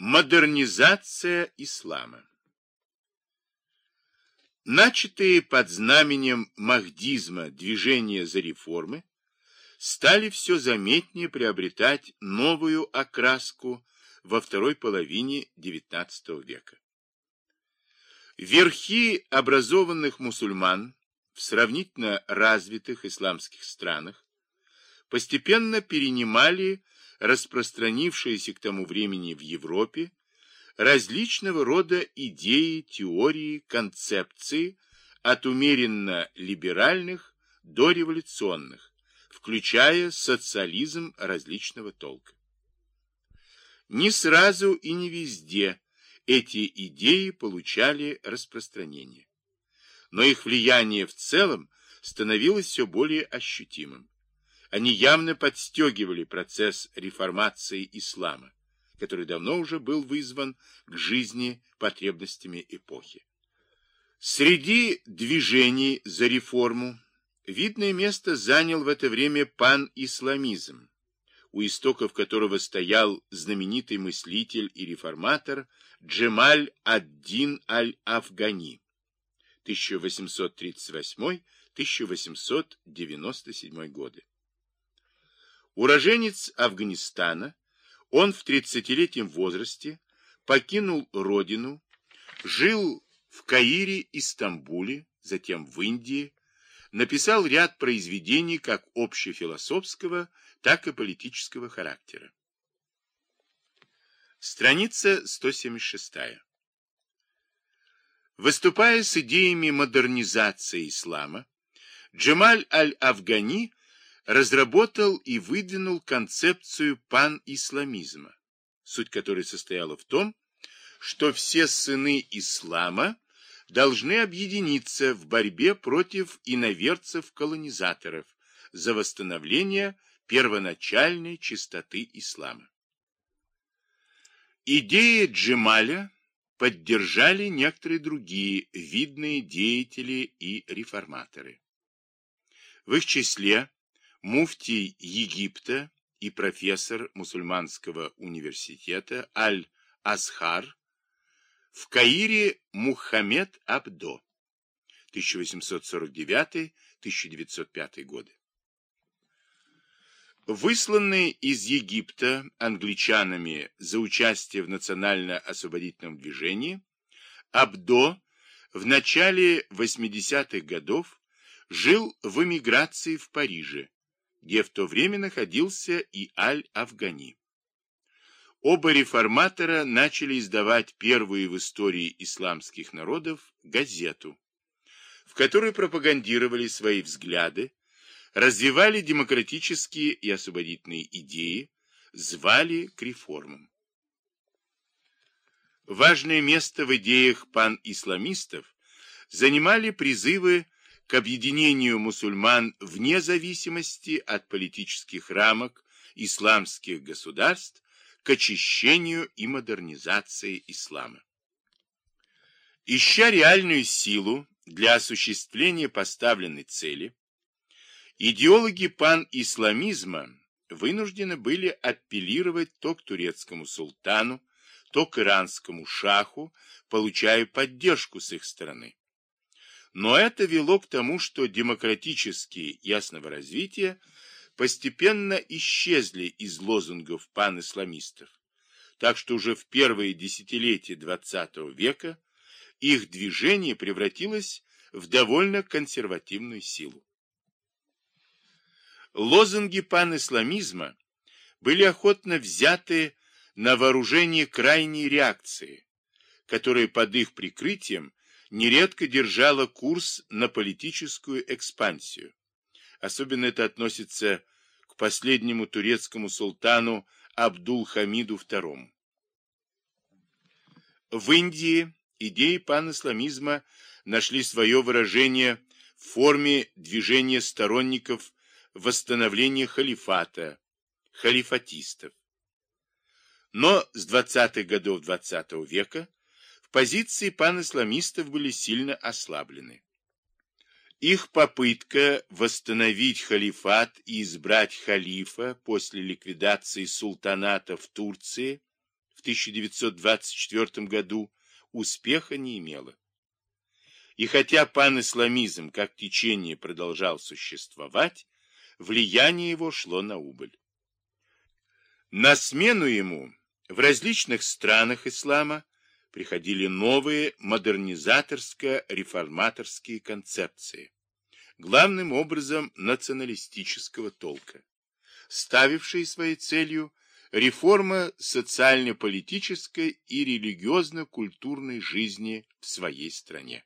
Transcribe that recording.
Модернизация ислама Начатые под знаменем махдизма движения за реформы стали все заметнее приобретать новую окраску во второй половине XIX века. Верхи образованных мусульман в сравнительно развитых исламских странах постепенно перенимали распространившиеся к тому времени в Европе различного рода идеи, теории, концепции от умеренно либеральных до революционных, включая социализм различного толка. Не сразу и не везде эти идеи получали распространение, но их влияние в целом становилось все более ощутимым. Они явно подстегивали процесс реформации ислама, который давно уже был вызван к жизни потребностями эпохи. Среди движений за реформу видное место занял в это время пан-исламизм, у истоков которого стоял знаменитый мыслитель и реформатор Джемаль ад-Дин аль-Афгани 1838-1897 годы. Уроженец Афганистана, он в 30-летнем возрасте покинул родину, жил в Каире и Стамбуле, затем в Индии, написал ряд произведений как общефилософского, так и политического характера. Страница 176. Выступая с идеями модернизации ислама, Джемаль аль-Афгани разработал и выдвинул концепцию пан-исламизма, суть которой состояла в том, что все сыны ислама должны объединиться в борьбе против иноверцев-колонизаторов за восстановление первоначальной чистоты ислама. Идеи Джемаля поддержали некоторые другие видные деятели и реформаторы. В их числе муфтий Египта и профессор мусульманского университета Аль-Асхар, в Каире Мухаммед Абдо, 1849-1905 годы. Высланный из Египта англичанами за участие в национально-освободительном движении, Абдо в начале 80-х годов жил в эмиграции в Париже, где в то время находился и Аль-Афгани. Оба реформатора начали издавать первую в истории исламских народов газету, в которой пропагандировали свои взгляды, развивали демократические и освободительные идеи, звали к реформам. Важное место в идеях пан-исламистов занимали призывы к объединению мусульман вне зависимости от политических рамок исламских государств к очищению и модернизации ислама. Ища реальную силу для осуществления поставленной цели, идеологи пан-исламизма вынуждены были апеллировать то к турецкому султану, то к иранскому шаху, получая поддержку с их стороны. Но это вело к тому, что демократические ясного развития постепенно исчезли из лозунгов пан-исламистов, так что уже в первые десятилетия XX века их движение превратилось в довольно консервативную силу. Лозунги пан-исламизма были охотно взяты на вооружение крайней реакции, которая под их прикрытием нередко держала курс на политическую экспансию. Особенно это относится к последнему турецкому султану Абдул-Хамиду II. В Индии идеи пан-исламизма нашли свое выражение в форме движения сторонников восстановления халифата, халифатистов. Но с 20-х годов XX -го века позиции пан-исламистов были сильно ослаблены. Их попытка восстановить халифат и избрать халифа после ликвидации султаната в Турции в 1924 году успеха не имела. И хотя панисламизм как течение продолжал существовать, влияние его шло на убыль. На смену ему в различных странах ислама приходили новые модернизаторско-реформаторские концепции, главным образом националистического толка, ставившие своей целью реформа социально-политической и религиозно-культурной жизни в своей стране.